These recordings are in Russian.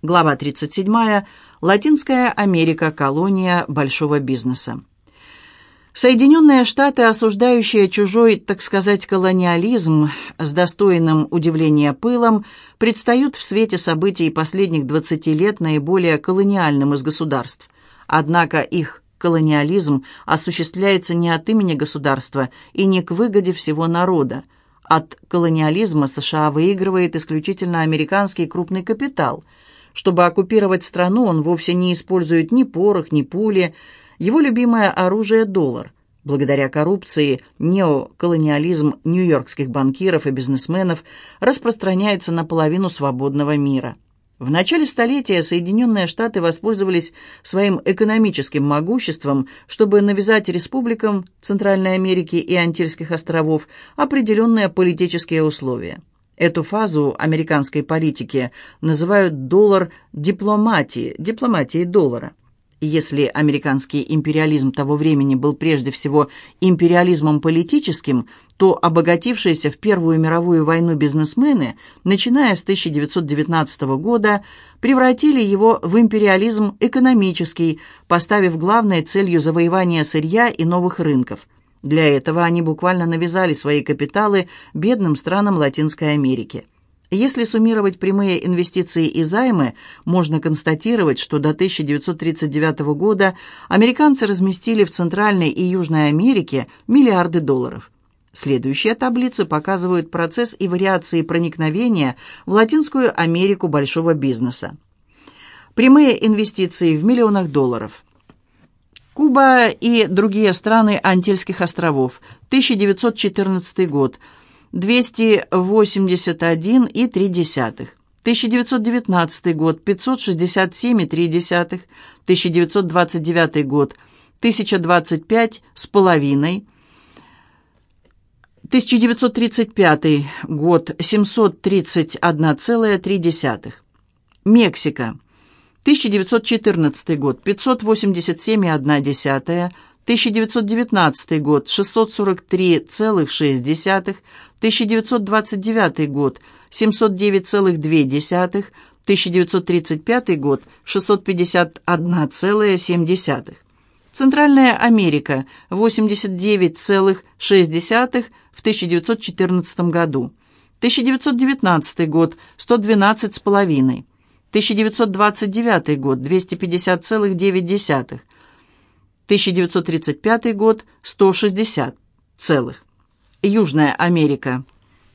Глава 37. Латинская Америка. Колония большого бизнеса. Соединенные Штаты, осуждающие чужой, так сказать, колониализм с достойным удивления пылом, предстают в свете событий последних 20 лет наиболее колониальным из государств. Однако их колониализм осуществляется не от имени государства и не к выгоде всего народа. От колониализма США выигрывает исключительно американский крупный капитал – чтобы оккупировать страну, он вовсе не использует ни порох, ни пули. Его любимое оружие – доллар. Благодаря коррупции неоколониализм нью-йоркских банкиров и бизнесменов распространяется на половину свободного мира. В начале столетия Соединенные Штаты воспользовались своим экономическим могуществом, чтобы навязать республикам Центральной Америки и Антильских островов определенные политические условия. Эту фазу американской политики называют доллар дипломатии, дипломатией доллара. Если американский империализм того времени был прежде всего империализмом политическим, то обогатившиеся в Первую мировую войну бизнесмены, начиная с 1919 года, превратили его в империализм экономический, поставив главной целью завоевание сырья и новых рынков – для этого они буквально навязали свои капиталы бедным странам Латинской Америки. Если суммировать прямые инвестиции и займы, можно констатировать, что до 1939 года американцы разместили в Центральной и Южной Америке миллиарды долларов. Следующая таблица показывает процесс и вариации проникновения в Латинскую Америку большого бизнеса. Прямые инвестиции в миллионах долларов – Куба и другие страны Антильских островов. 1914 год. 281,3. 1919 год. 567,3. 1929 год. 1025 с половиной. 1935 год. 731,3. Мексика. 1914 год – 587,1, 1919 год – 643,6, 1929 год – 709,2, 1935 год – 651,7. Центральная Америка – 89,6 в 1914 году. 1919 год – 112,5. 1929 год – 250,9. 1935 год – 160 целых. Южная Америка.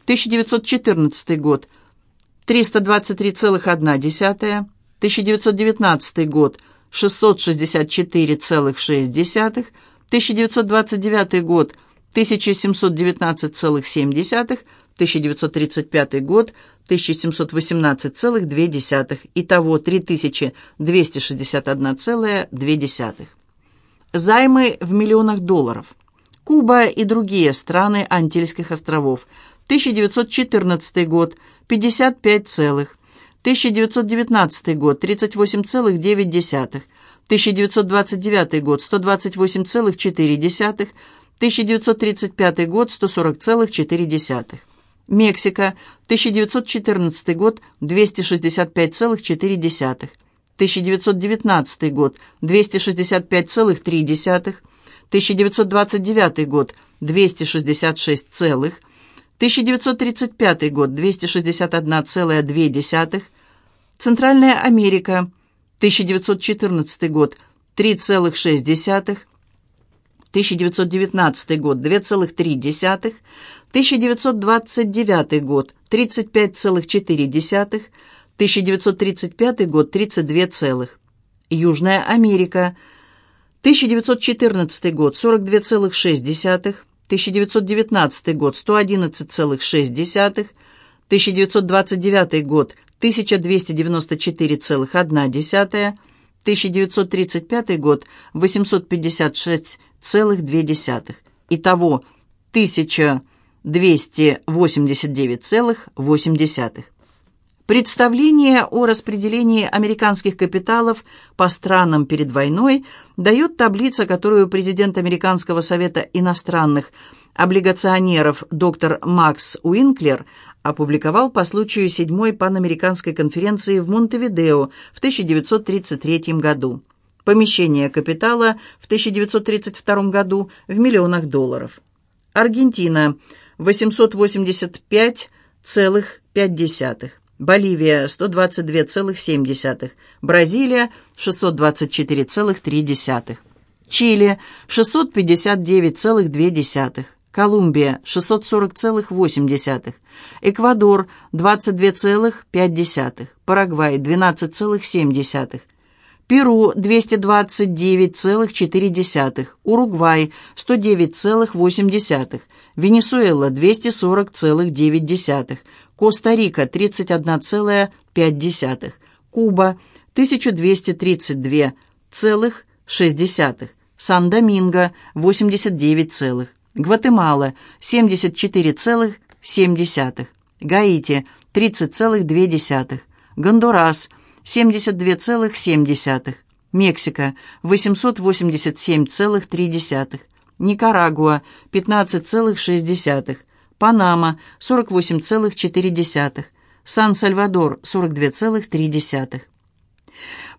1914 год – 323,1. 1919 год – 664,6. 1929 год – 1719,7. 1935 год – 1718,2, итого 3261,2. Займы в миллионах долларов. Куба и другие страны Антильских островов. 1914 год 55 целых. 1919 год 38,9. 1929 год 128,4. 1935 год 140,4. Мексика, 1914 год, 265,4. 1919 год, 265,3. 1929 год, 266 целых. 1935 год, 261,2. Центральная Америка, 1914 год, 3,6. 1919 год, 2,3. 1929 год – 35,4, 1935 год – 32 целых. Южная Америка – 1914 год – 42,6, 1919 год – 111,6, 1929 год – 1294,1, 1935 год – 856,2. Итого 1000 289,8. Представление о распределении американских капиталов по странам перед войной дает таблица, которую президент Американского совета иностранных облигационеров доктор Макс Уинклер опубликовал по случаю седьмой панамериканской конференции в Монтевидео в 1933 году. Помещение капитала в 1932 году в миллионах долларов. Аргентина – 885,5. Боливия – 122,7. Бразилия – 624,3. Чили – 659,2. Колумбия – 640,8. Эквадор – 22,5. Парагвай – 12,7. Перу – 229,4, Уругвай – 109,8, Венесуэла – 240,9, Коста-Рика – 31,5, Куба – 1232,6, Сан-Доминго – 89, Гватемала – 74,7, Гаити – 30,2, Гондурас – 72,7, Мексика – 887,3, Никарагуа – 15,6, Панама – 48,4, Сан-Сальвадор – 42,3.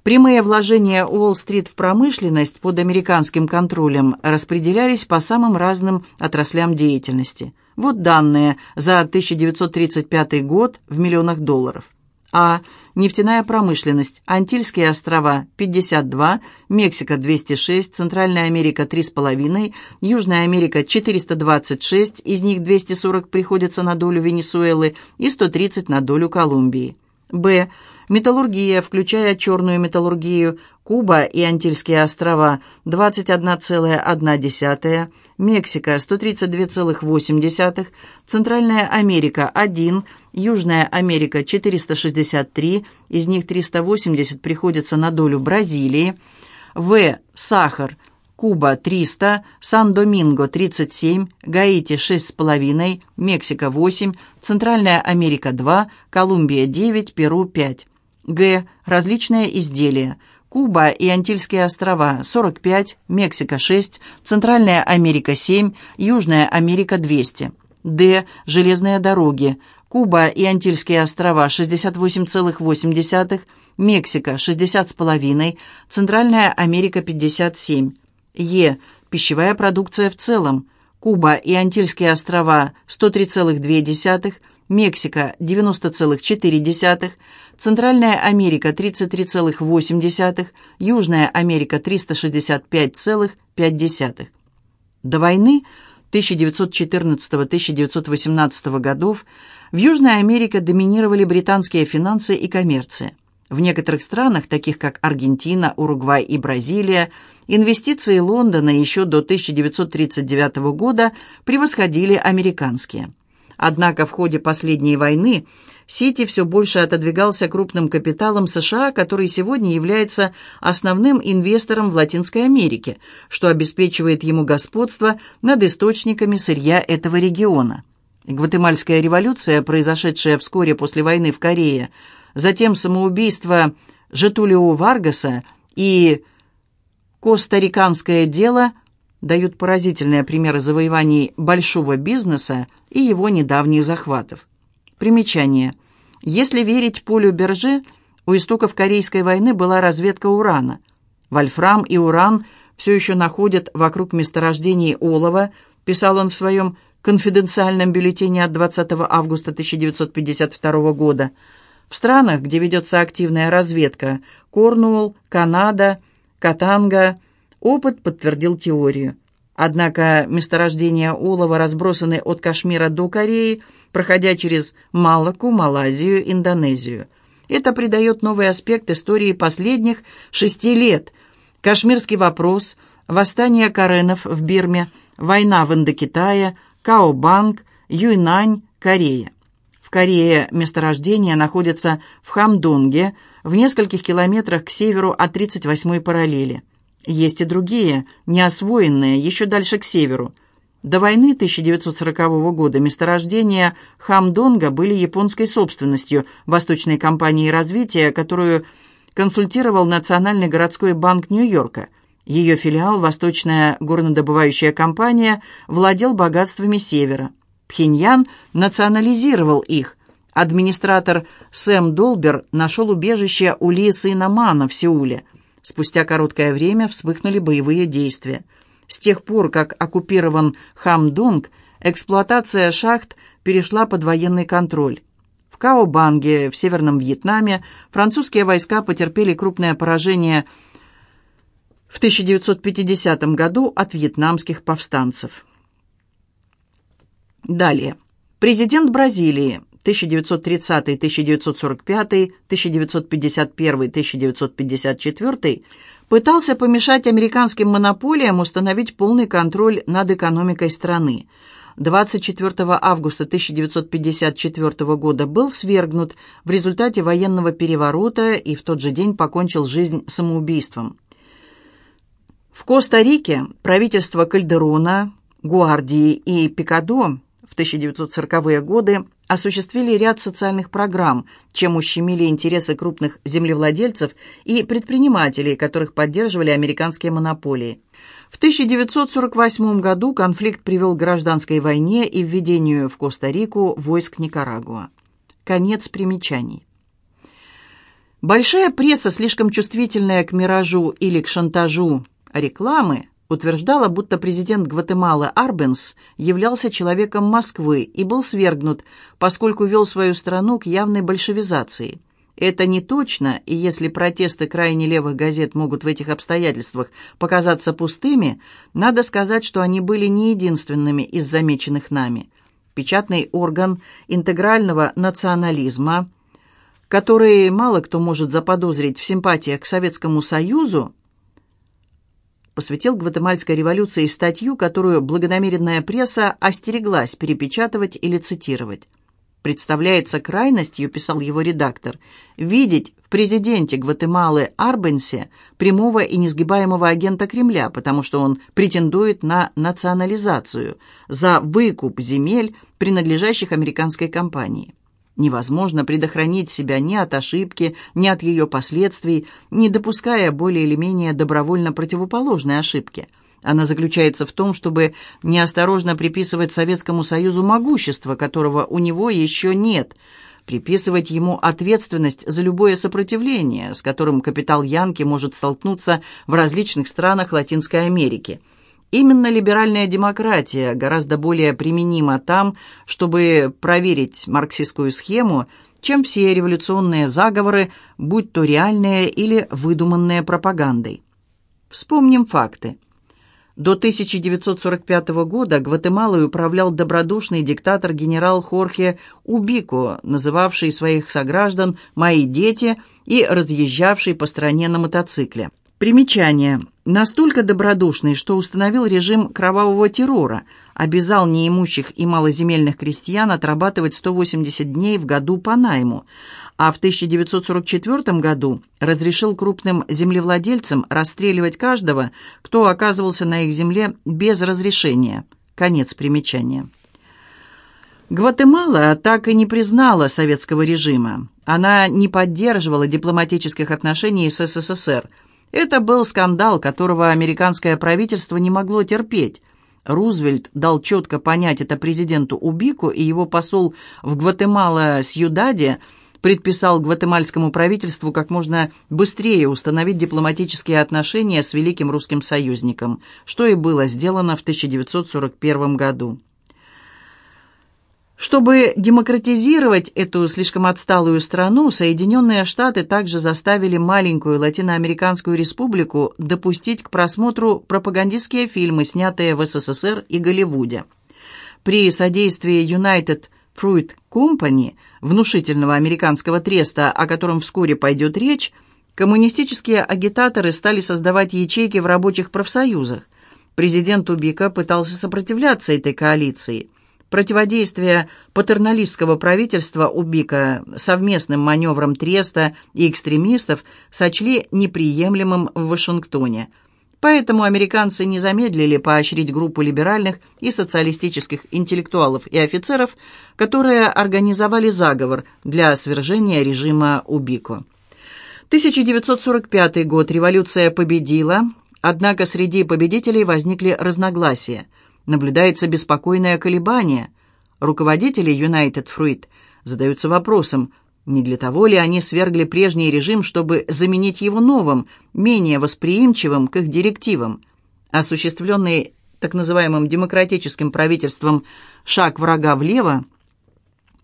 Прямые вложения Уолл-стрит в промышленность под американским контролем распределялись по самым разным отраслям деятельности. Вот данные за 1935 год в миллионах долларов. А. Нефтяная промышленность. Антильские острова – 52, Мексика – 206, Центральная Америка – 3,5, Южная Америка – 426, из них 240 приходится на долю Венесуэлы и 130 на долю Колумбии. Б. Металлургия, включая черную металлургию, Куба и Антильские острова 21,1, Мексика 132,8, Центральная Америка 1, Южная Америка 463, из них 380 приходится на долю Бразилии, В. Сахар Куба 300, Сан-Доминго 37, Гаити 6,5, Мексика 8, Центральная Америка 2, Колумбия 9, Перу 5. Г. Различные изделия. Куба и Антильские острова 45, Мексика 6, Центральная Америка 7, Южная Америка 200. Д. Железные дороги. Куба и Антильские острова 68,8, Мексика 60,5, Центральная Америка 57. Е. Пищевая продукция в целом. Куба и Антильские острова 103,2, Мексика 90,4, Центральная Америка 33,8, Южная Америка 365,5. До войны 1914-1918 годов в Южной Америке доминировали британские финансы и коммерция. В некоторых странах, таких как Аргентина, Уругвай и Бразилия, инвестиции Лондона еще до 1939 года превосходили американские. Однако в ходе последней войны Сити все больше отодвигался крупным капиталом США, который сегодня является основным инвестором в Латинской Америке, что обеспечивает ему господство над источниками сырья этого региона. Гватемальская революция, произошедшая вскоре после войны в Корее, затем самоубийство Жетулио Варгаса и костариканское дело дают поразительные примеры завоеваний большого бизнеса и его недавних захватов. Примечание. Если верить Полю Берже, у истоков Корейской войны была разведка урана. Вольфрам и уран все еще находят вокруг месторождений олова, писал он в своем конфиденциальном бюллетене от 20 августа 1952 года. В странах, где ведется активная разведка – Корнуолл, Канада, Катанга – опыт подтвердил теорию. Однако месторождения олова разбросаны от Кашмира до Кореи, проходя через Малаку, Малайзию, Индонезию. Это придает новый аспект истории последних шести лет. Кашмирский вопрос, восстание каренов в Бирме, война в Индокитае, Каобанг, Юйнань, Корея. В Корее месторождение находится в Хамдонге, в нескольких километрах к северу от 38-й параллели. Есть и другие, неосвоенные, еще дальше к северу. До войны 1940 года месторождения Хамдонга были японской собственностью Восточной компании развития, которую консультировал Национальный городской банк Нью-Йорка. Ее филиал, Восточная горнодобывающая компания, владел богатствами Севера. Пхеньян национализировал их. Администратор Сэм Долбер нашел убежище у Ли Сына Мана в Сеуле. Спустя короткое время вспыхнули боевые действия. С тех пор, как оккупирован Хамдонг, эксплуатация шахт перешла под военный контроль. В Каобанге, в Северном Вьетнаме, французские войска потерпели крупное поражение в 1950 году от вьетнамских повстанцев. Далее. Президент Бразилии 1930, 1945, 1951, 1954 пытался помешать американским монополиям установить полный контроль над экономикой страны. 24 августа 1954 года был свергнут в результате военного переворота и в тот же день покончил жизнь самоубийством. В Коста-Рике правительство Кальдерона, Гуардии и Пикадо в 1940-е годы осуществили ряд социальных программ, чем ущемили интересы крупных землевладельцев и предпринимателей, которых поддерживали американские монополии. В 1948 году конфликт привел к гражданской войне и введению в Коста-Рику войск Никарагуа. Конец примечаний. Большая пресса, слишком чувствительная к миражу или к шантажу рекламы, утверждала, будто президент Гватемалы Арбенс являлся человеком Москвы и был свергнут, поскольку вел свою страну к явной большевизации. Это не точно, и если протесты крайне левых газет могут в этих обстоятельствах показаться пустыми, надо сказать, что они были не единственными из замеченных нами. Печатный орган интегрального национализма, который мало кто может заподозрить в симпатиях к Советскому Союзу, посвятил Гватемальской революции статью, которую благонамеренная пресса остереглась перепечатывать или цитировать. «Представляется крайностью», — писал его редактор, «видеть в президенте Гватемалы Арбенсе прямого и несгибаемого агента Кремля, потому что он претендует на национализацию, за выкуп земель, принадлежащих американской компании». Невозможно предохранить себя ни от ошибки, ни от ее последствий, не допуская более или менее добровольно противоположной ошибки. Она заключается в том, чтобы неосторожно приписывать Советскому Союзу могущество, которого у него еще нет, приписывать ему ответственность за любое сопротивление, с которым капитал Янки может столкнуться в различных странах Латинской Америки – Именно либеральная демократия гораздо более применима там, чтобы проверить марксистскую схему, чем все революционные заговоры, будь то реальные или выдуманные пропагандой. Вспомним факты. До 1945 года Гватемалой управлял добродушный диктатор генерал Хорхе Убико, называвший своих сограждан «мои дети» и разъезжавший по стране на мотоцикле. Примечание. Настолько добродушный, что установил режим кровавого террора, обязал неимущих и малоземельных крестьян отрабатывать 180 дней в году по найму, а в 1944 году разрешил крупным землевладельцам расстреливать каждого, кто оказывался на их земле без разрешения. Конец примечания. Гватемала так и не признала советского режима. Она не поддерживала дипломатических отношений с СССР – это был скандал, которого американское правительство не могло терпеть. Рузвельт дал четко понять это президенту Убику, и его посол в Гватемала-Сьюдаде предписал гватемальскому правительству как можно быстрее установить дипломатические отношения с великим русским союзником, что и было сделано в 1941 году. Чтобы демократизировать эту слишком отсталую страну, Соединенные Штаты также заставили маленькую латиноамериканскую республику допустить к просмотру пропагандистские фильмы, снятые в СССР и Голливуде. При содействии United Fruit Company, внушительного американского треста, о котором вскоре пойдет речь, коммунистические агитаторы стали создавать ячейки в рабочих профсоюзах. Президент Убика пытался сопротивляться этой коалиции – Противодействие патерналистского правительства Убика совместным маневрам Треста и экстремистов сочли неприемлемым в Вашингтоне. Поэтому американцы не замедлили поощрить группу либеральных и социалистических интеллектуалов и офицеров, которые организовали заговор для свержения режима Убико. 1945 год революция победила, однако среди победителей возникли разногласия – наблюдается беспокойное колебание. Руководители United Fruit задаются вопросом, не для того ли они свергли прежний режим, чтобы заменить его новым, менее восприимчивым к их директивам? Осуществленный так называемым демократическим правительством шаг врага влево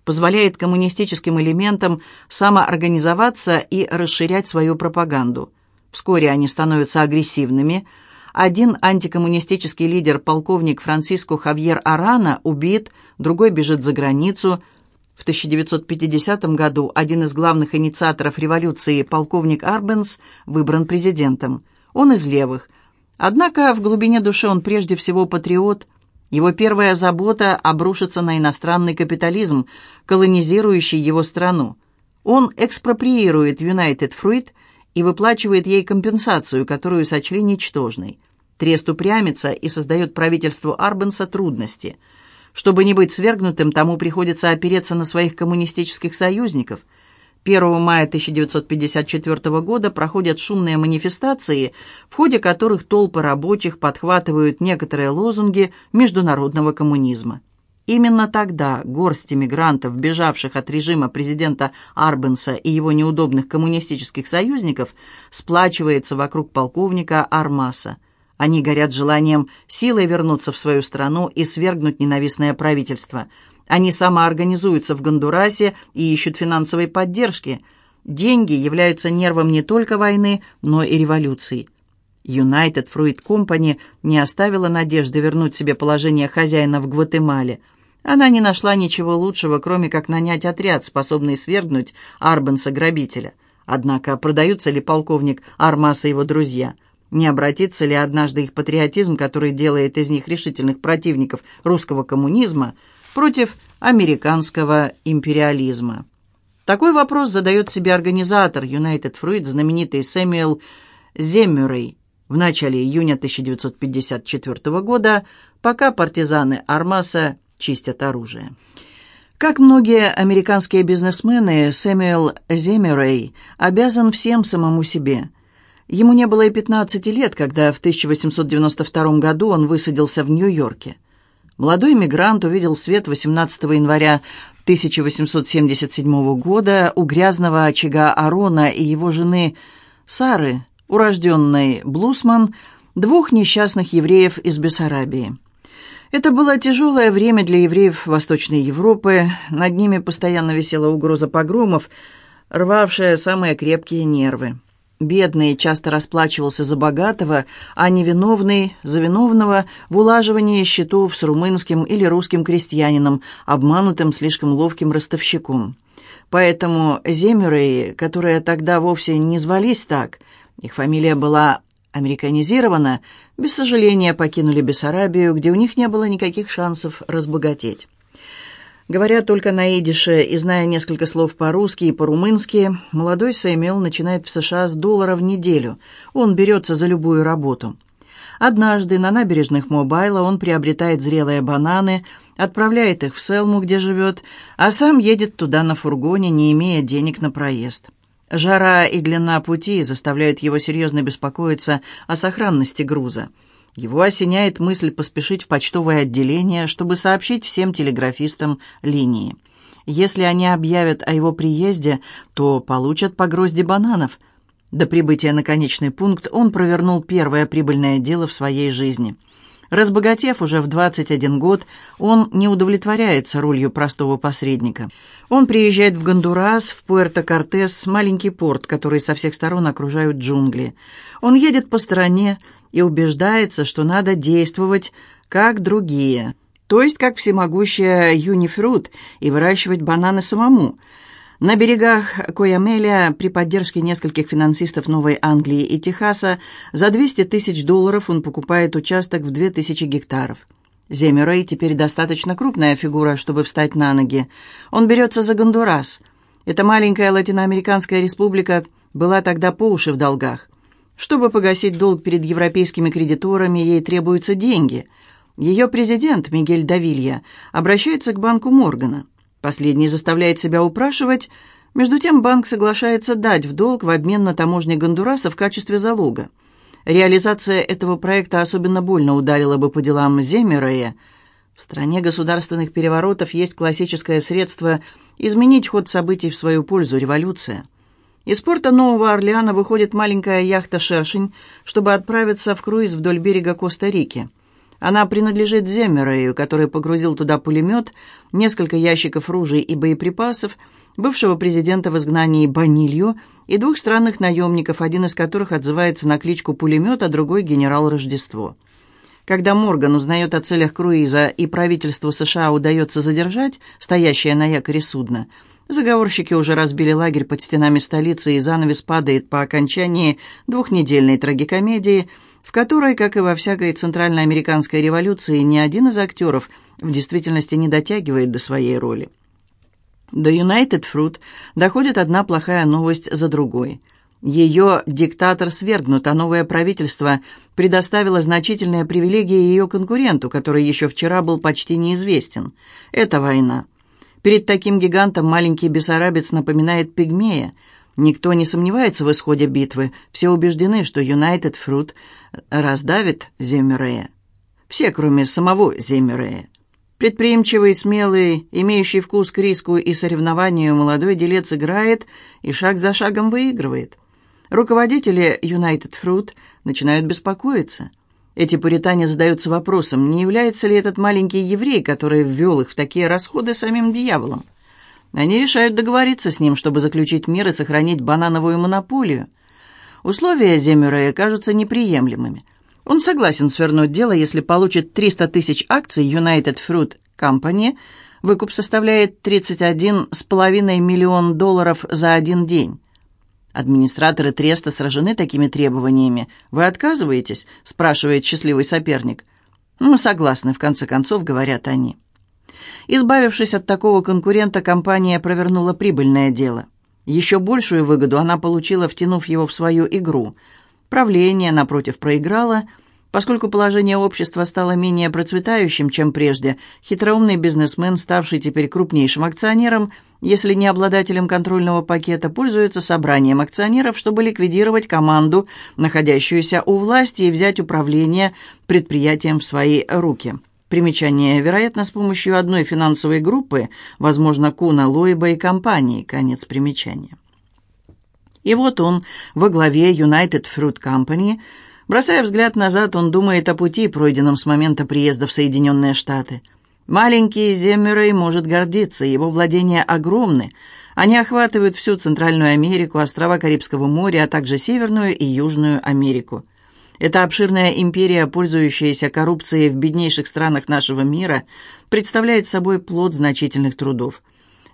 позволяет коммунистическим элементам самоорганизоваться и расширять свою пропаганду. Вскоре они становятся агрессивными. Один антикоммунистический лидер, полковник Франциско Хавьер Арана, убит, другой бежит за границу. В 1950 году один из главных инициаторов революции, полковник Арбенс, выбран президентом. Он из левых. Однако в глубине души он прежде всего патриот – его первая забота обрушится на иностранный капитализм, колонизирующий его страну. Он экспроприирует United Fruit и выплачивает ей компенсацию, которую сочли ничтожной. Трест упрямится и создает правительству Арбенса трудности. Чтобы не быть свергнутым, тому приходится опереться на своих коммунистических союзников – 1 мая 1954 года проходят шумные манифестации, в ходе которых толпы рабочих подхватывают некоторые лозунги международного коммунизма. Именно тогда горсть иммигрантов, бежавших от режима президента Арбенса и его неудобных коммунистических союзников, сплачивается вокруг полковника Армаса. Они горят желанием силой вернуться в свою страну и свергнуть ненавистное правительство – они самоорганизуются в Гондурасе и ищут финансовой поддержки. Деньги являются нервом не только войны, но и революции. United Fruit Company не оставила надежды вернуть себе положение хозяина в Гватемале. Она не нашла ничего лучшего, кроме как нанять отряд, способный свергнуть Арбенса-грабителя. Однако продаются ли полковник Армас и его друзья? Не обратится ли однажды их патриотизм, который делает из них решительных противников русского коммунизма, против американского империализма. Такой вопрос задает себе организатор United Fruit, знаменитый Сэмюэл Земмюрей, в начале июня 1954 года, пока партизаны Армаса чистят оружие. Как многие американские бизнесмены, Сэмюэл Земмюрей обязан всем самому себе. Ему не было и 15 лет, когда в 1892 году он высадился в Нью-Йорке. Молодой мигрант увидел свет 18 января 1877 года у грязного очага Арона и его жены Сары, урожденной Блусман, двух несчастных евреев из Бессарабии. Это было тяжелое время для евреев Восточной Европы, над ними постоянно висела угроза погромов, рвавшая самые крепкие нервы. Бедный часто расплачивался за богатого, а невиновный – за виновного в улаживании счетов с румынским или русским крестьянином, обманутым слишком ловким ростовщиком. Поэтому земюреи, которые тогда вовсе не звались так, их фамилия была американизирована, без сожаления покинули Бессарабию, где у них не было никаких шансов разбогатеть. Говоря только на идише и зная несколько слов по-русски и по-румынски, молодой Сэмюэл начинает в США с доллара в неделю. Он берется за любую работу. Однажды на набережных Мобайла он приобретает зрелые бананы, отправляет их в Селму, где живет, а сам едет туда на фургоне, не имея денег на проезд. Жара и длина пути заставляют его серьезно беспокоиться о сохранности груза. Его осеняет мысль поспешить в почтовое отделение, чтобы сообщить всем телеграфистам линии. Если они объявят о его приезде, то получат по грозди бананов. До прибытия на конечный пункт он провернул первое прибыльное дело в своей жизни. Разбогатев уже в 21 год, он не удовлетворяется ролью простого посредника. Он приезжает в Гондурас, в Пуэрто-Кортес, маленький порт, который со всех сторон окружают джунгли. Он едет по стране, и убеждается, что надо действовать как другие, то есть как всемогущая юнифрут, и выращивать бананы самому. На берегах Коямеля при поддержке нескольких финансистов Новой Англии и Техаса за 200 тысяч долларов он покупает участок в 2000 гектаров. Земерей теперь достаточно крупная фигура, чтобы встать на ноги. Он берется за Гондурас. Эта маленькая латиноамериканская республика была тогда по уши в долгах. Чтобы погасить долг перед европейскими кредиторами, ей требуются деньги. Ее президент, Мигель Давилья, обращается к банку Моргана. Последний заставляет себя упрашивать. Между тем банк соглашается дать в долг в обмен на таможне Гондураса в качестве залога. Реализация этого проекта особенно больно ударила бы по делам Земерея. В стране государственных переворотов есть классическое средство изменить ход событий в свою пользу – революция. Из порта Нового Орлеана выходит маленькая яхта «Шершень», чтобы отправиться в круиз вдоль берега Коста-Рики. Она принадлежит Земмерею, который погрузил туда пулемет, несколько ящиков ружей и боеприпасов, бывшего президента в изгнании Банилью и двух странных наемников, один из которых отзывается на кличку «Пулемет», а другой «Генерал Рождество». Когда Морган узнает о целях круиза и правительству США удается задержать стоящее на якоре судно, заговорщики уже разбили лагерь под стенами столицы, и занавес падает по окончании двухнедельной трагикомедии, в которой, как и во всякой центральноамериканской революции, ни один из актеров в действительности не дотягивает до своей роли. До United Fruit доходит одна плохая новость за другой – ее диктатор свергнут, а новое правительство предоставило значительные привилегии ее конкуренту, который еще вчера был почти неизвестен. Это война. Перед таким гигантом маленький бессарабец напоминает пигмея. Никто не сомневается в исходе битвы. Все убеждены, что United Fruit раздавит Земерея. Все, кроме самого Земерея. Предприимчивый, смелый, имеющий вкус к риску и соревнованию, молодой делец играет и шаг за шагом выигрывает. Руководители United Fruit начинают беспокоиться. Эти пуритане задаются вопросом, не является ли этот маленький еврей, который ввел их в такие расходы, самим дьяволом. Они решают договориться с ним, чтобы заключить мир и сохранить банановую монополию. Условия Земюрея кажутся неприемлемыми. Он согласен свернуть дело, если получит 300 тысяч акций United Fruit Company. Выкуп составляет 31,5 миллион долларов за один день. Администраторы Треста сражены такими требованиями. Вы отказываетесь?» – спрашивает счастливый соперник. «Мы согласны», – в конце концов, говорят они. Избавившись от такого конкурента, компания провернула прибыльное дело. Еще большую выгоду она получила, втянув его в свою игру. Правление, напротив, проиграло – Поскольку положение общества стало менее процветающим, чем прежде, хитроумный бизнесмен, ставший теперь крупнейшим акционером, если не обладателем контрольного пакета, пользуется собранием акционеров, чтобы ликвидировать команду, находящуюся у власти, и взять управление предприятием в свои руки. Примечание, вероятно, с помощью одной финансовой группы, возможно, Куна, Лоиба и компании. Конец примечания. И вот он во главе United Fruit Company – Бросая взгляд назад, он думает о пути, пройденном с момента приезда в Соединенные Штаты. Маленький Земмерей может гордиться, его владения огромны. Они охватывают всю Центральную Америку, острова Карибского моря, а также Северную и Южную Америку. Эта обширная империя, пользующаяся коррупцией в беднейших странах нашего мира, представляет собой плод значительных трудов.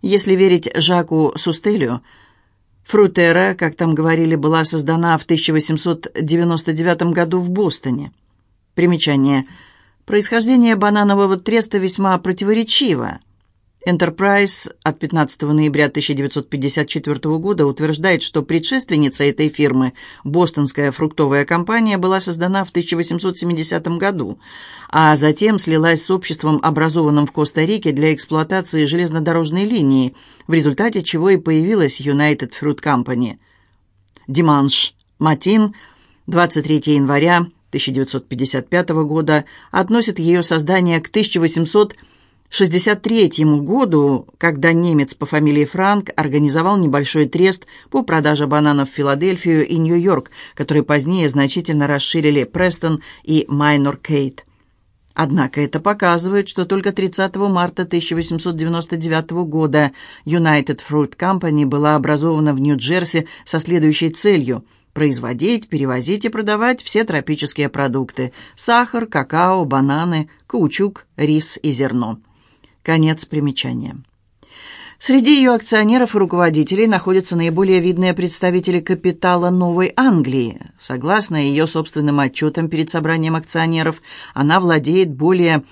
Если верить Жаку Сустелио, Фрутера, как там говорили, была создана в 1899 году в Бостоне. Примечание. Происхождение бананового треста весьма противоречиво. Enterprise от 15 ноября 1954 года утверждает, что предшественница этой фирмы, бостонская фруктовая компания, была создана в 1870 году, а затем слилась с обществом, образованным в Коста-Рике для эксплуатации железнодорожной линии, в результате чего и появилась United Fruit Company. Диманш Матин, 23 января 1955 года, относит ее создание к 1800 1963 году, когда немец по фамилии Франк организовал небольшой трест по продаже бананов в Филадельфию и Нью-Йорк, который позднее значительно расширили Престон и Майнор Кейт. Однако это показывает, что только 30 марта 1899 года United Fruit Company была образована в Нью-Джерси со следующей целью – производить, перевозить и продавать все тропические продукты – сахар, какао, бананы, каучук, рис и зерно. Конец примечания. Среди ее акционеров и руководителей находятся наиболее видные представители капитала Новой Англии. Согласно ее собственным отчетам перед собранием акционеров, она владеет более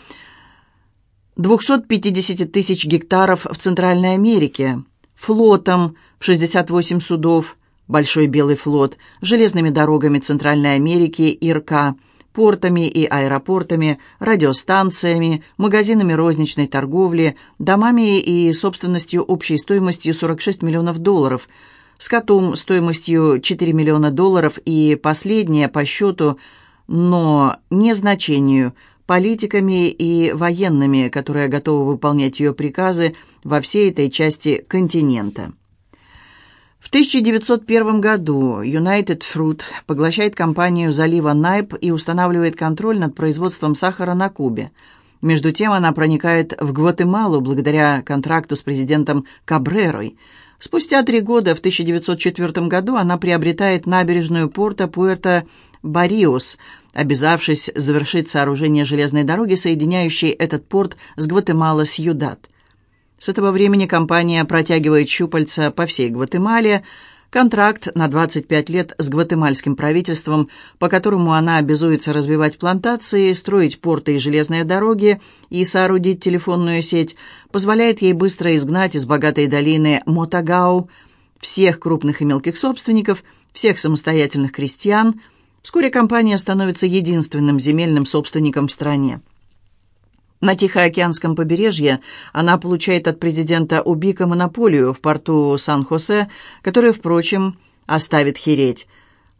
250 тысяч гектаров в Центральной Америке, флотом в 68 судов, Большой Белый флот, железными дорогами Центральной Америки, ИРК, портами и аэропортами, радиостанциями, магазинами розничной торговли, домами и собственностью общей стоимостью 46 миллионов долларов, скотом стоимостью 4 миллиона долларов и последнее по счету, но не значению, политиками и военными, которые готовы выполнять ее приказы во всей этой части континента. В 1901 году United Fruit поглощает компанию залива Найп и устанавливает контроль над производством сахара на Кубе. Между тем она проникает в Гватемалу благодаря контракту с президентом Кабрерой. Спустя три года, в 1904 году, она приобретает набережную порта Пуэрто-Бариос, обязавшись завершить сооружение железной дороги, соединяющей этот порт с Гватемала-Сьюдад. С этого времени компания протягивает щупальца по всей Гватемале, контракт на 25 лет с гватемальским правительством, по которому она обязуется развивать плантации, строить порты и железные дороги и соорудить телефонную сеть, позволяет ей быстро изгнать из богатой долины Мотагау всех крупных и мелких собственников, всех самостоятельных крестьян. Вскоре компания становится единственным земельным собственником в стране. На Тихоокеанском побережье она получает от президента Убика монополию в порту Сан-Хосе, который, впрочем, оставит хереть.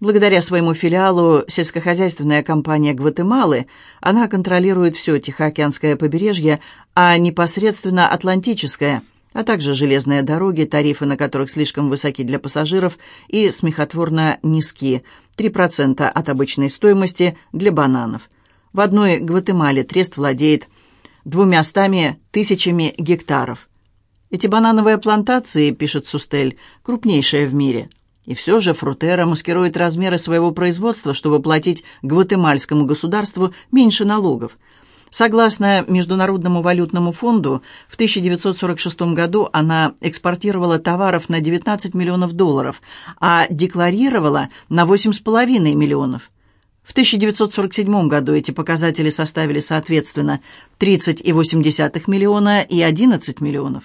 Благодаря своему филиалу сельскохозяйственная компания Гватемалы, она контролирует все Тихоокеанское побережье, а непосредственно Атлантическое, а также железные дороги, тарифы на которых слишком высоки для пассажиров и смехотворно низкие, 3% от обычной стоимости для бананов. В одной Гватемале трест владеет двумястами тысячами гектаров. Эти банановые плантации, пишет Сустель, крупнейшие в мире. И все же Фрутера маскирует размеры своего производства, чтобы платить гватемальскому государству меньше налогов. Согласно Международному валютному фонду, в 1946 году она экспортировала товаров на 19 миллионов долларов, а декларировала на 8,5 миллионов. В 1947 году эти показатели составили соответственно 30,8 миллиона и 11 миллионов.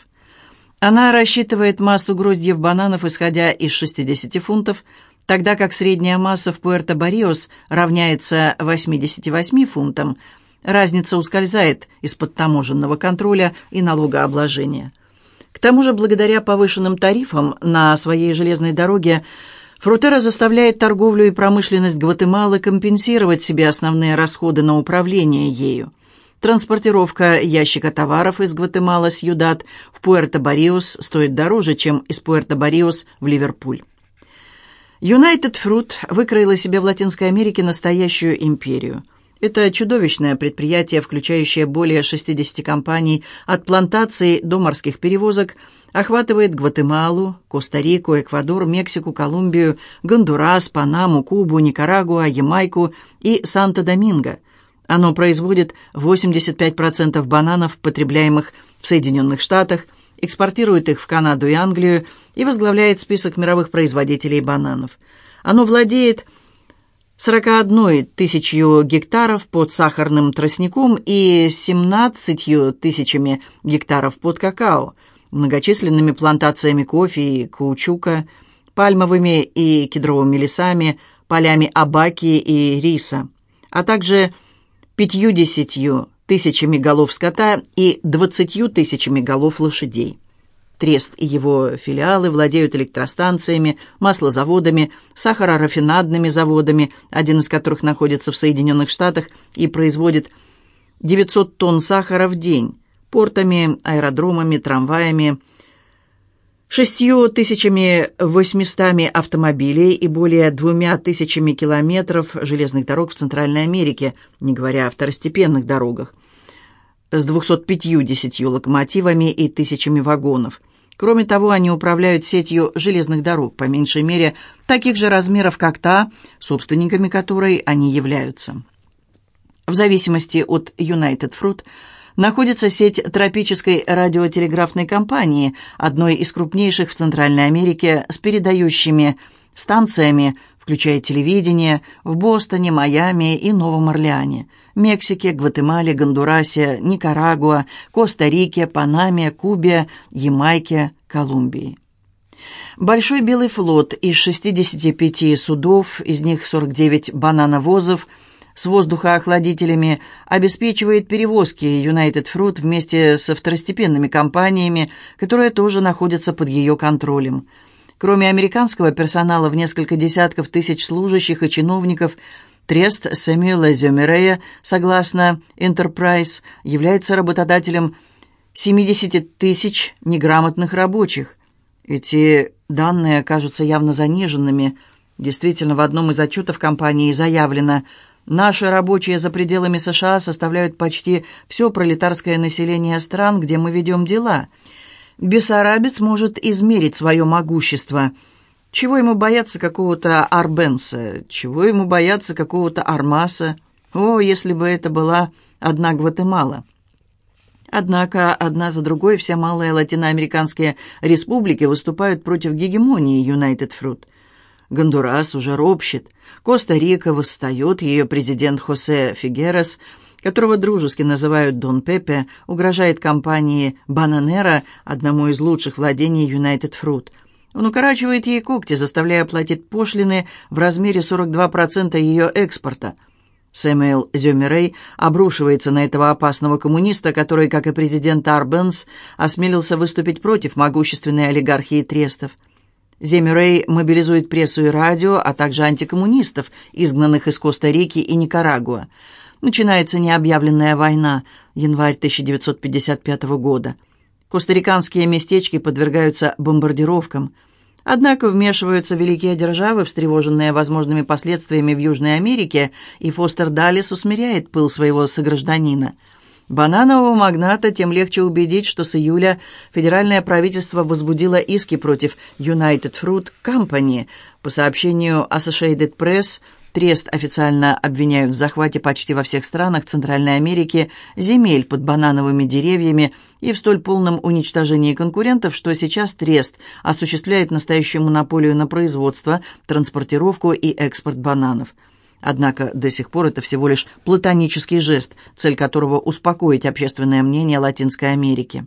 Она рассчитывает массу гроздьев бананов, исходя из 60 фунтов, тогда как средняя масса в Пуэрто-Бариос равняется 88 фунтам. Разница ускользает из-под таможенного контроля и налогообложения. К тому же, благодаря повышенным тарифам на своей железной дороге, Фрутера заставляет торговлю и промышленность Гватемалы компенсировать себе основные расходы на управление ею. Транспортировка ящика товаров из Гватемала с Юдат в Пуэрто-Бариос стоит дороже, чем из Пуэрто-Бариос в Ливерпуль. United Fruit выкроила себе в Латинской Америке настоящую империю. Это чудовищное предприятие, включающее более 60 компаний от плантаций до морских перевозок – охватывает Гватемалу, Коста-Рику, Эквадор, Мексику, Колумбию, Гондурас, Панаму, Кубу, Никарагуа, Ямайку и Санто-Доминго. Оно производит 85% бананов, потребляемых в Соединенных Штатах, экспортирует их в Канаду и Англию и возглавляет список мировых производителей бананов. Оно владеет 41 тысячью гектаров под сахарным тростником и 17 тысячами гектаров под какао – многочисленными плантациями кофе и каучука, пальмовыми и кедровыми лесами, полями абаки и риса, а также пятьюдесятью тысячами голов скота и двадцатью тысячами голов лошадей. Трест и его филиалы владеют электростанциями, маслозаводами, сахарорафинадными заводами, один из которых находится в Соединенных Штатах и производит 900 тонн сахара в день, портами, аэродромами, трамваями, шестью тысячами восьмистами автомобилей и более двумя тысячами километров железных дорог в Центральной Америке, не говоря о второстепенных дорогах, с 250 локомотивами и тысячами вагонов. Кроме того, они управляют сетью железных дорог, по меньшей мере, таких же размеров, как та, собственниками которой они являются. В зависимости от United Fruit – находится сеть тропической радиотелеграфной компании, одной из крупнейших в Центральной Америке, с передающими станциями, включая телевидение, в Бостоне, Майами и Новом Орлеане, Мексике, Гватемале, Гондурасе, Никарагуа, Коста-Рике, Панаме, Кубе, Ямайке, Колумбии. Большой белый флот из 65 судов, из них 49 банановозов – с воздухоохладителями обеспечивает перевозки United Fruit вместе со второстепенными компаниями, которые тоже находятся под ее контролем. Кроме американского персонала в несколько десятков тысяч служащих и чиновников, Трест Сэмюэла Зюмерея, согласно Enterprise, является работодателем 70 тысяч неграмотных рабочих. Эти данные кажутся явно заниженными. Действительно, в одном из отчетов компании заявлено, наши рабочие за пределами США составляют почти все пролетарское население стран, где мы ведем дела. Бессарабец может измерить свое могущество – чего ему бояться какого-то Арбенса? Чего ему бояться какого-то Армаса? О, если бы это была одна Гватемала! Однако одна за другой все малые латиноамериканские республики выступают против гегемонии United Fruit. Гондурас уже ропщет. Коста-Рика восстает, ее президент Хосе Фигерес, которого дружески называют Дон Пепе, угрожает компании «Бананера», одному из лучших владений United Fruit – он укорачивает ей когти, заставляя платить пошлины в размере 42% ее экспорта. Сэмюэл Зюмерей обрушивается на этого опасного коммуниста, который, как и президент Арбенс, осмелился выступить против могущественной олигархии трестов. Земюрей мобилизует прессу и радио, а также антикоммунистов, изгнанных из Коста-Рики и Никарагуа. Начинается необъявленная война, январь 1955 года. Костариканские местечки подвергаются бомбардировкам. Однако вмешиваются великие державы, встревоженные возможными последствиями в Южной Америке, и Фостер Даллес усмиряет пыл своего согражданина. Бананового магната тем легче убедить, что с июля федеральное правительство возбудило иски против United Fruit Company. По сообщению Associated Press, Трест официально обвиняют в захвате почти во всех странах Центральной Америки земель под банановыми деревьями и в столь полном уничтожении конкурентов, что сейчас Трест осуществляет настоящую монополию на производство, транспортировку и экспорт бананов. Однако до сих пор это всего лишь платонический жест, цель которого успокоить общественное мнение Латинской Америки.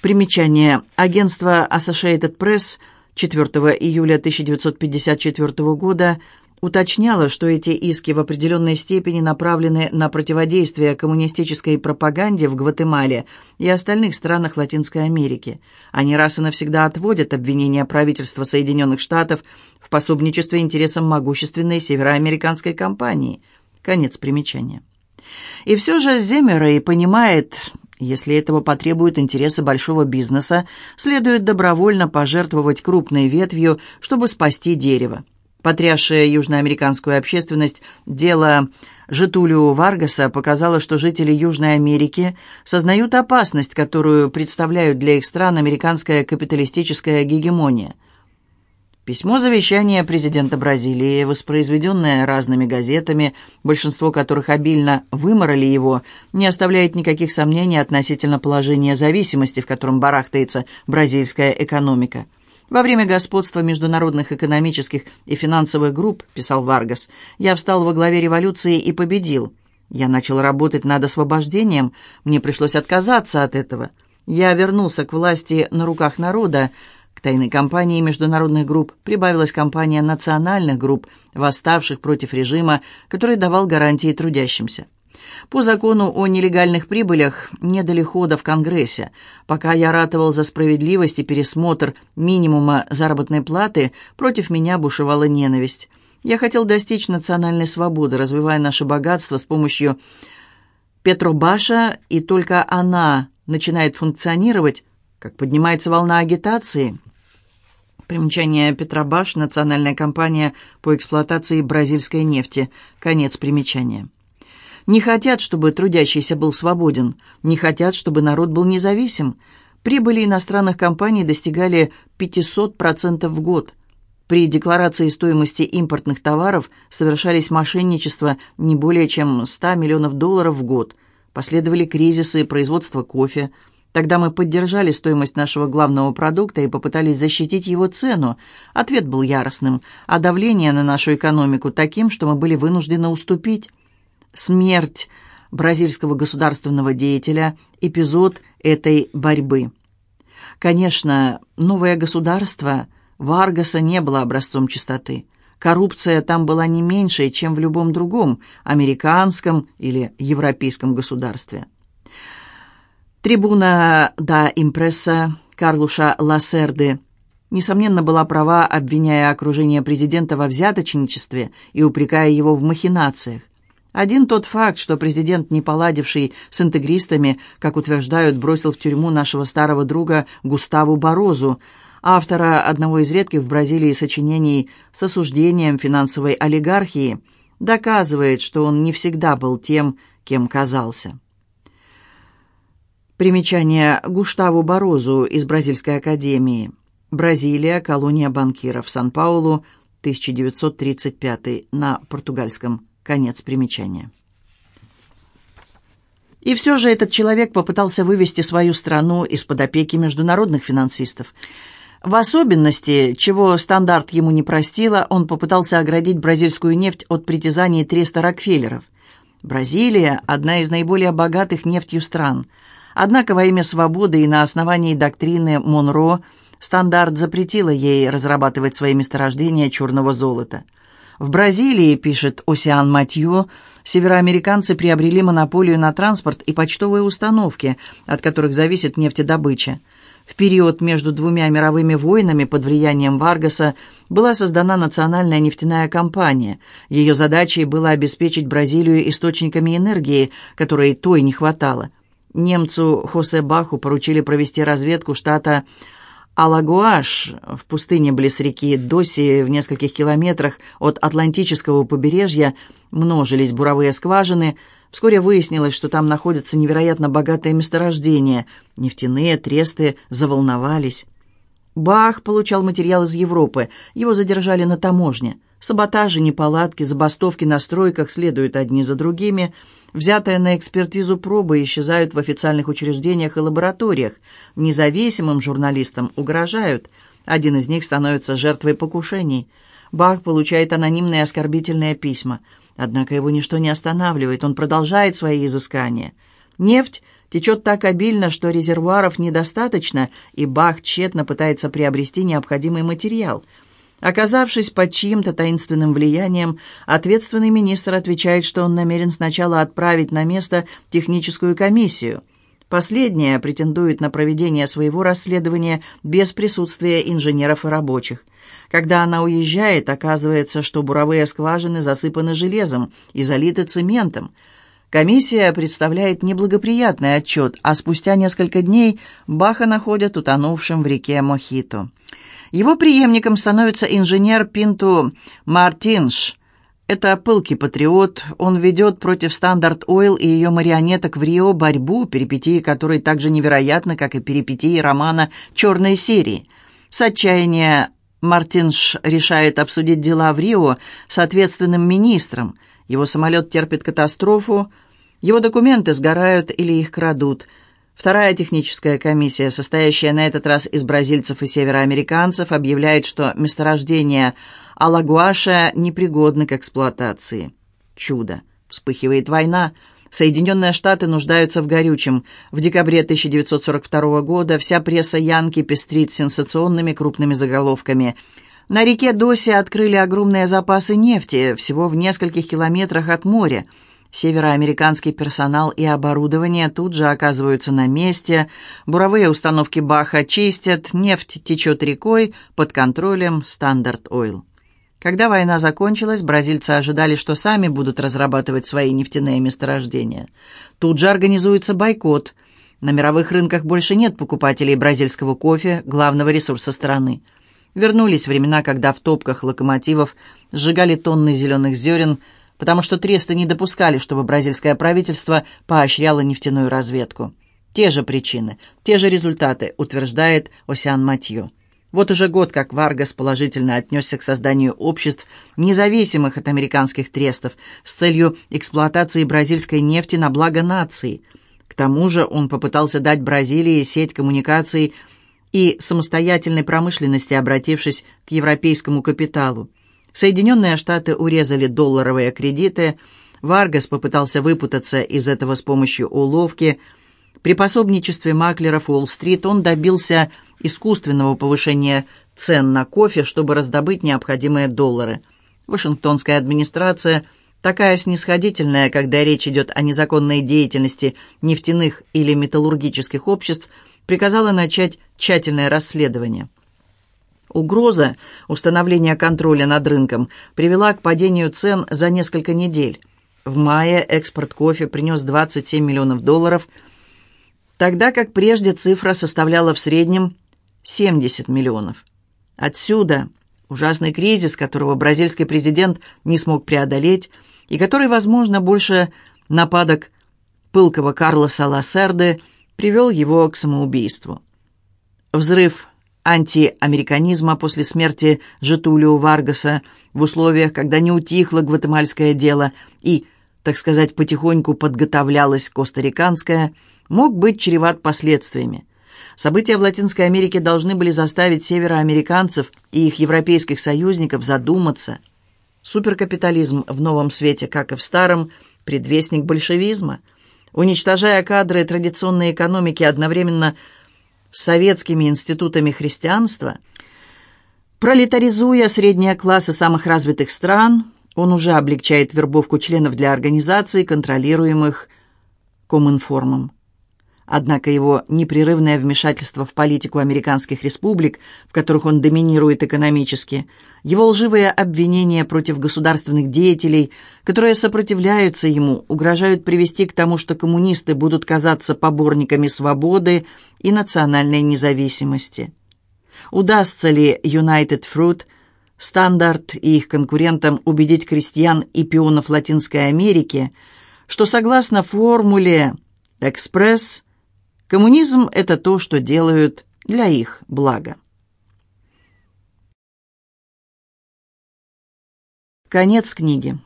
Примечание. Агентство Associated Press 4 июля 1954 года уточняла, что эти иски в определенной степени направлены на противодействие коммунистической пропаганде в Гватемале и остальных странах Латинской Америки. Они раз и навсегда отводят обвинения правительства Соединенных Штатов в пособничестве интересам могущественной североамериканской компании. Конец примечания. И все же Земерей понимает, если этого потребуют интересы большого бизнеса, следует добровольно пожертвовать крупной ветвью, чтобы спасти дерево. Потрясшее южноамериканскую общественность дело Житулио Варгаса показало, что жители Южной Америки сознают опасность, которую представляют для их стран американская капиталистическая гегемония. Письмо завещания президента Бразилии, воспроизведенное разными газетами, большинство которых обильно выморали его, не оставляет никаких сомнений относительно положения зависимости, в котором барахтается бразильская экономика – во время господства международных экономических и финансовых групп, писал Варгас, я встал во главе революции и победил. Я начал работать над освобождением, мне пришлось отказаться от этого. Я вернулся к власти на руках народа. К тайной кампании международных групп прибавилась кампания национальных групп, восставших против режима, который давал гарантии трудящимся. По закону о нелегальных прибылях не дали хода в Конгрессе. Пока я ратовал за справедливость и пересмотр минимума заработной платы, против меня бушевала ненависть. Я хотел достичь национальной свободы, развивая наше богатство с помощью Петробаша, и только она начинает функционировать, как поднимается волна агитации. Примечание Петробаш – национальная компания по эксплуатации бразильской нефти. Конец примечания. Не хотят, чтобы трудящийся был свободен, не хотят, чтобы народ был независим. Прибыли иностранных компаний достигали 500% в год. При декларации стоимости импортных товаров совершались мошенничества не более чем 100 миллионов долларов в год. Последовали кризисы производства кофе. Тогда мы поддержали стоимость нашего главного продукта и попытались защитить его цену. Ответ был яростным, а давление на нашу экономику таким, что мы были вынуждены уступить смерть бразильского государственного деятеля – эпизод этой борьбы. Конечно, новое государство Варгаса не было образцом чистоты. Коррупция там была не меньшей, чем в любом другом американском или европейском государстве. Трибуна да импресса Карлуша Лассерды несомненно, была права, обвиняя окружение президента во взяточничестве и упрекая его в махинациях. Один тот факт, что президент, не поладивший с интегристами, как утверждают, бросил в тюрьму нашего старого друга Густаву Борозу, автора одного из редких в Бразилии сочинений с осуждением финансовой олигархии, доказывает, что он не всегда был тем, кем казался. Примечание Густаву Борозу из Бразильской академии. Бразилия, колония банкиров, Сан-Паулу, 1935, на португальском. Конец примечания. И все же этот человек попытался вывести свою страну из-под опеки международных финансистов. В особенности, чего стандарт ему не простила, он попытался оградить бразильскую нефть от притязаний треста Рокфеллеров. Бразилия – одна из наиболее богатых нефтью стран. Однако во имя свободы и на основании доктрины Монро стандарт запретила ей разрабатывать свои месторождения черного золота. В Бразилии, пишет Осиан Матью, североамериканцы приобрели монополию на транспорт и почтовые установки, от которых зависит нефтедобыча. В период между двумя мировыми войнами под влиянием Варгаса была создана национальная нефтяная компания. Ее задачей было обеспечить Бразилию источниками энергии, которой той не хватало. Немцу Хосе Баху поручили провести разведку штата Алагуаш в пустыне близ реки Доси в нескольких километрах от Атлантического побережья множились буровые скважины – Вскоре выяснилось, что там находятся невероятно богатые месторождения. Нефтяные тресты заволновались. Бах получал материал из Европы. Его задержали на таможне. Саботажи, неполадки, забастовки на стройках следуют одни за другими. Взятые на экспертизу пробы исчезают в официальных учреждениях и лабораториях. Независимым журналистам угрожают. Один из них становится жертвой покушений. Бах получает анонимные оскорбительные письма – Однако его ничто не останавливает, он продолжает свои изыскания. Нефть течет так обильно, что резервуаров недостаточно, и Бах тщетно пытается приобрести необходимый материал. Оказавшись под чьим-то таинственным влиянием, ответственный министр отвечает, что он намерен сначала отправить на место техническую комиссию. Последняя претендует на проведение своего расследования без присутствия инженеров и рабочих. Когда она уезжает, оказывается, что буровые скважины засыпаны железом и залиты цементом. Комиссия представляет неблагоприятный отчет, а спустя несколько дней Баха находят утонувшим в реке Мохито. Его преемником становится инженер Пинту Мартинш. Это пылкий патриот, он ведет против Стандарт Ойл и ее марионеток в Рио борьбу, перипетии которой так же невероятны, как и перипетии романа «Черной серии». С отчаяния Мартинш решает обсудить дела в Рио с ответственным министром. Его самолет терпит катастрофу, его документы сгорают или их крадут. Вторая техническая комиссия, состоящая на этот раз из бразильцев и североамериканцев, объявляет, что месторождение Алагуаша непригодны к эксплуатации. Чудо. Вспыхивает война. Соединенные Штаты нуждаются в горючем. В декабре 1942 года вся пресса Янки пестрит сенсационными крупными заголовками. На реке Доси открыли огромные запасы нефти, всего в нескольких километрах от моря. Североамериканский персонал и оборудование тут же оказываются на месте, буровые установки Баха чистят, нефть течет рекой под контролем Стандарт Ойл. Когда война закончилась, бразильцы ожидали, что сами будут разрабатывать свои нефтяные месторождения. Тут же организуется бойкот. На мировых рынках больше нет покупателей бразильского кофе, главного ресурса страны. Вернулись времена, когда в топках локомотивов сжигали тонны зеленых зерен, потому что тресты не допускали, чтобы бразильское правительство поощряло нефтяную разведку. Те же причины, те же результаты, утверждает Осиан Матьё. Вот уже год, как Варгас положительно отнесся к созданию обществ, независимых от американских трестов, с целью эксплуатации бразильской нефти на благо нации. К тому же он попытался дать Бразилии сеть коммуникаций и самостоятельной промышленности, обратившись к европейскому капиталу. Соединенные Штаты урезали долларовые кредиты, Варгас попытался выпутаться из этого с помощью уловки – при пособничестве маклеров Уолл-стрит он добился искусственного повышения цен на кофе, чтобы раздобыть необходимые доллары. Вашингтонская администрация такая снисходительная, когда речь идет о незаконной деятельности нефтяных или металлургических обществ, приказала начать тщательное расследование. Угроза установления контроля над рынком привела к падению цен за несколько недель. В мае экспорт кофе принес 27 миллионов долларов, тогда как прежде цифра составляла в среднем 70 миллионов. Отсюда ужасный кризис, которого бразильский президент не смог преодолеть, и который, возможно, больше нападок пылкого Карлоса Лассерды привел его к самоубийству. Взрыв антиамериканизма после смерти Жетулио Варгаса в условиях, когда не утихло гватемальское дело и, так сказать, потихоньку подготовлялось костариканское, мог быть чреват последствиями. События в Латинской Америке должны были заставить североамериканцев и их европейских союзников задуматься. Суперкапитализм в новом свете, как и в старом, предвестник большевизма. Уничтожая кадры традиционной экономики одновременно с советскими институтами христианства, пролетаризуя средние классы самых развитых стран, он уже облегчает вербовку членов для организаций, контролируемых Коминформом. Однако его непрерывное вмешательство в политику американских республик, в которых он доминирует экономически, его лживые обвинения против государственных деятелей, которые сопротивляются ему, угрожают привести к тому, что коммунисты будут казаться поборниками свободы и национальной независимости. Удастся ли United Fruit, Стандарт и их конкурентам убедить крестьян и пионов Латинской Америки, что согласно формуле «экспресс» Коммунизм – это то, что делают для их блага. Конец книги.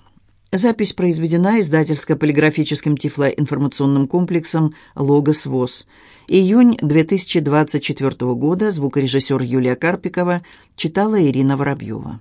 Запись произведена издательско-полиграфическим тифлоинформационным комплексом «Логос ВОЗ». Июнь 2024 года. Звукорежиссер Юлия Карпикова. Читала Ирина Воробьева.